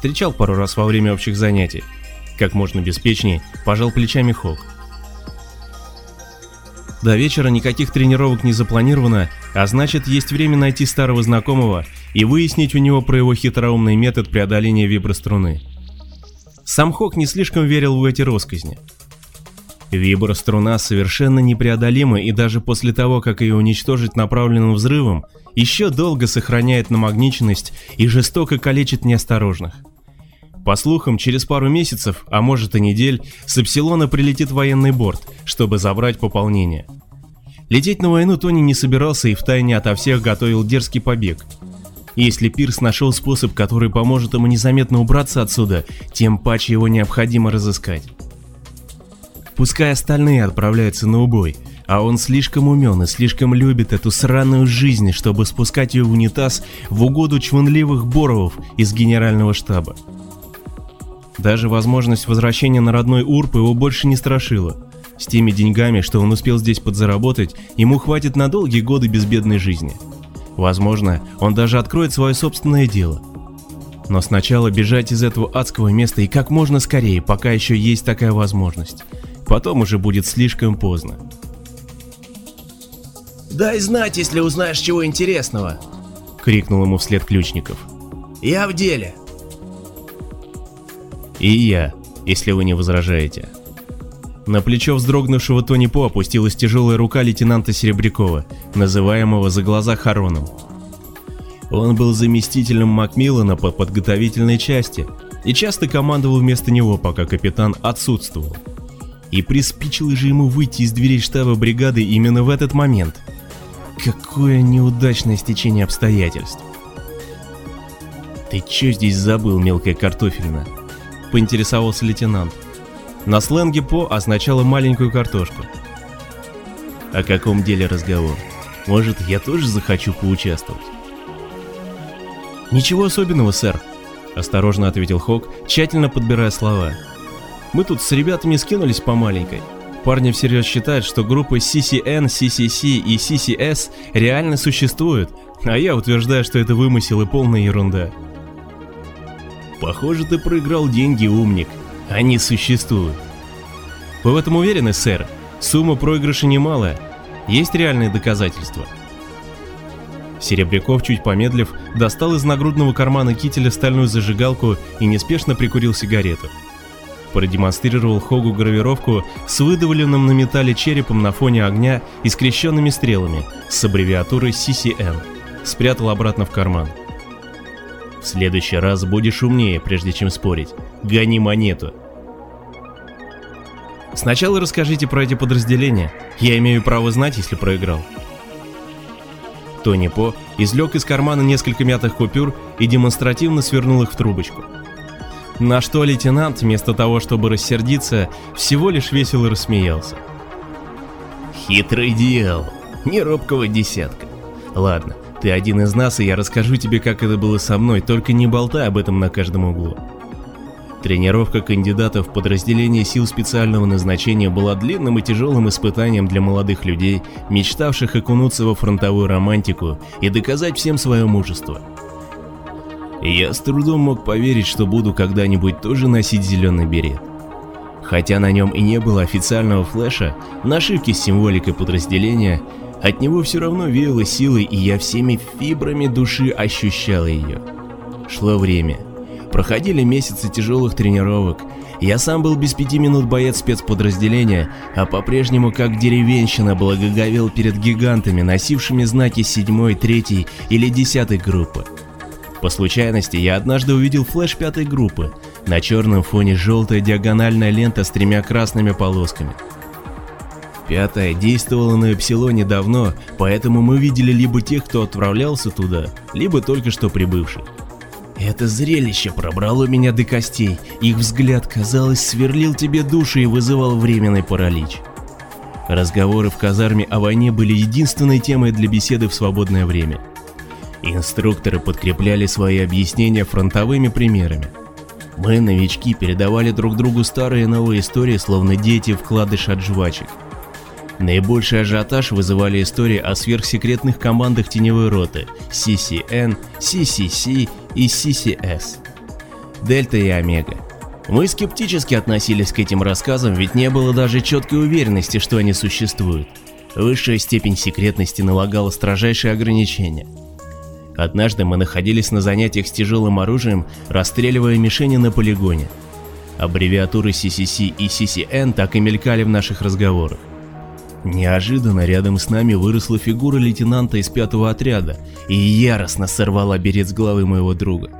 Встречал пару раз во время общих занятий. Как можно беспечнее, пожал плечами Хок. До вечера никаких тренировок не запланировано, а значит есть время найти старого знакомого и выяснить у него про его хитроумный метод преодоления виброструны. Сам Хок не слишком верил в эти росказни. Виброструна совершенно непреодолима и даже после того, как ее уничтожить направленным взрывом, еще долго сохраняет намагниченность и жестоко калечит неосторожных. По слухам, через пару месяцев, а может и недель, с Эпсилона прилетит военный борт, чтобы забрать пополнение. Лететь на войну Тони не собирался и втайне ото всех готовил дерзкий побег. Если Пирс нашел способ, который поможет ему незаметно убраться отсюда, тем паче его необходимо разыскать. Пускай остальные отправляются на убой, а он слишком умен и слишком любит эту сраную жизнь, чтобы спускать ее в унитаз в угоду чванливых Боровов из генерального штаба. Даже возможность возвращения на родной Урп его больше не страшила. С теми деньгами, что он успел здесь подзаработать, ему хватит на долгие годы безбедной жизни. Возможно, он даже откроет свое собственное дело. Но сначала бежать из этого адского места и как можно скорее, пока еще есть такая возможность. Потом уже будет слишком поздно. «Дай знать, если узнаешь чего интересного!» — крикнул ему вслед Ключников. «Я в деле!» И я, если вы не возражаете. На плечо вздрогнувшего Тони По опустилась тяжелая рука лейтенанта Серебрякова, называемого за глаза Хароном. Он был заместителем Макмиллана по подготовительной части и часто командовал вместо него, пока капитан отсутствовал. И приспичило же ему выйти из дверей штаба бригады именно в этот момент. Какое неудачное стечение обстоятельств. «Ты чё здесь забыл, мелкая картофельная?» — поинтересовался лейтенант. На сленге «по» означало маленькую картошку. О каком деле разговор? Может, я тоже захочу поучаствовать? Ничего особенного, сэр, осторожно ответил Хок, тщательно подбирая слова. Мы тут с ребятами скинулись по маленькой. Парни всерьез считают, что группы CCN, CCC и CCS реально существуют, а я утверждаю, что это вымысел и полная ерунда. Похоже, ты проиграл деньги, умник. Они существуют. Вы в этом уверены, сэр? Сумма проигрыша немалая. Есть реальные доказательства? Серебряков, чуть помедлив, достал из нагрудного кармана кителя стальную зажигалку и неспешно прикурил сигарету. Продемонстрировал Хогу гравировку с выдавленным на металле черепом на фоне огня и скрещенными стрелами с аббревиатурой CCN. Спрятал обратно в карман. В следующий раз будешь умнее, прежде чем спорить. Гони монету. Сначала расскажите про эти подразделения. Я имею право знать, если проиграл. Тони По извлек из кармана несколько мятых купюр и демонстративно свернул их в трубочку. На что лейтенант, вместо того, чтобы рассердиться, всего лишь весело рассмеялся. Хитрый дел, не робкого десятка. Ладно, ты один из нас, и я расскажу тебе, как это было со мной, только не болтай об этом на каждом углу. Тренировка кандидатов в подразделение сил специального назначения была длинным и тяжелым испытанием для молодых людей, мечтавших окунуться во фронтовую романтику и доказать всем свое мужество. Я с трудом мог поверить, что буду когда-нибудь тоже носить зеленый берет. Хотя на нем и не было официального флеша, нашивки с символикой подразделения от него все равно веяло силой, и я всеми фибрами души ощущал ее. Шло время. Проходили месяцы тяжелых тренировок. Я сам был без пяти минут боец спецподразделения, а по-прежнему как деревенщина благоговел перед гигантами, носившими знаки седьмой, третьей или десятой группы. По случайности я однажды увидел флеш пятой группы. На черном фоне желтая диагональная лента с тремя красными полосками. Пятая действовала на Эпсилоне давно, поэтому мы видели либо тех, кто отправлялся туда, либо только что прибывших. Это зрелище пробрало меня до костей, их взгляд, казалось, сверлил тебе души и вызывал временный паралич. Разговоры в казарме о войне были единственной темой для беседы в свободное время. Инструкторы подкрепляли свои объяснения фронтовыми примерами. Мы, новички, передавали друг другу старые и новые истории, словно дети вкладыш от жвачек. Наибольший ажиотаж вызывали истории о сверхсекретных командах теневой роты CCN, CCC и CCS. Дельта и Омега. Мы скептически относились к этим рассказам, ведь не было даже четкой уверенности, что они существуют. Высшая степень секретности налагала строжайшие ограничения. Однажды мы находились на занятиях с тяжелым оружием, расстреливая мишени на полигоне. Аббревиатуры CCC и CCN так и мелькали в наших разговорах. Неожиданно рядом с нами выросла фигура лейтенанта из пятого отряда и яростно сорвала берет с головы моего друга.